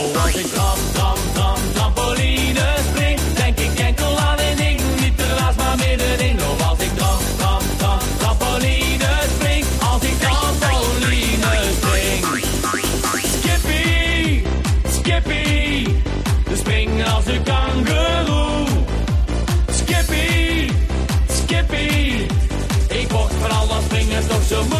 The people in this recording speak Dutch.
Als ik tram, tram, tram, trampoline spring, denk ik enkel aan een ding, niet ernaast maar middenin. Oh, als ik tram, tram, tram, trampoline spring, als ik trampoline spring. Skippy, Skippy, spring als een kangeroe. Skippy, Skippy, ik word van alle springers toch zo moe.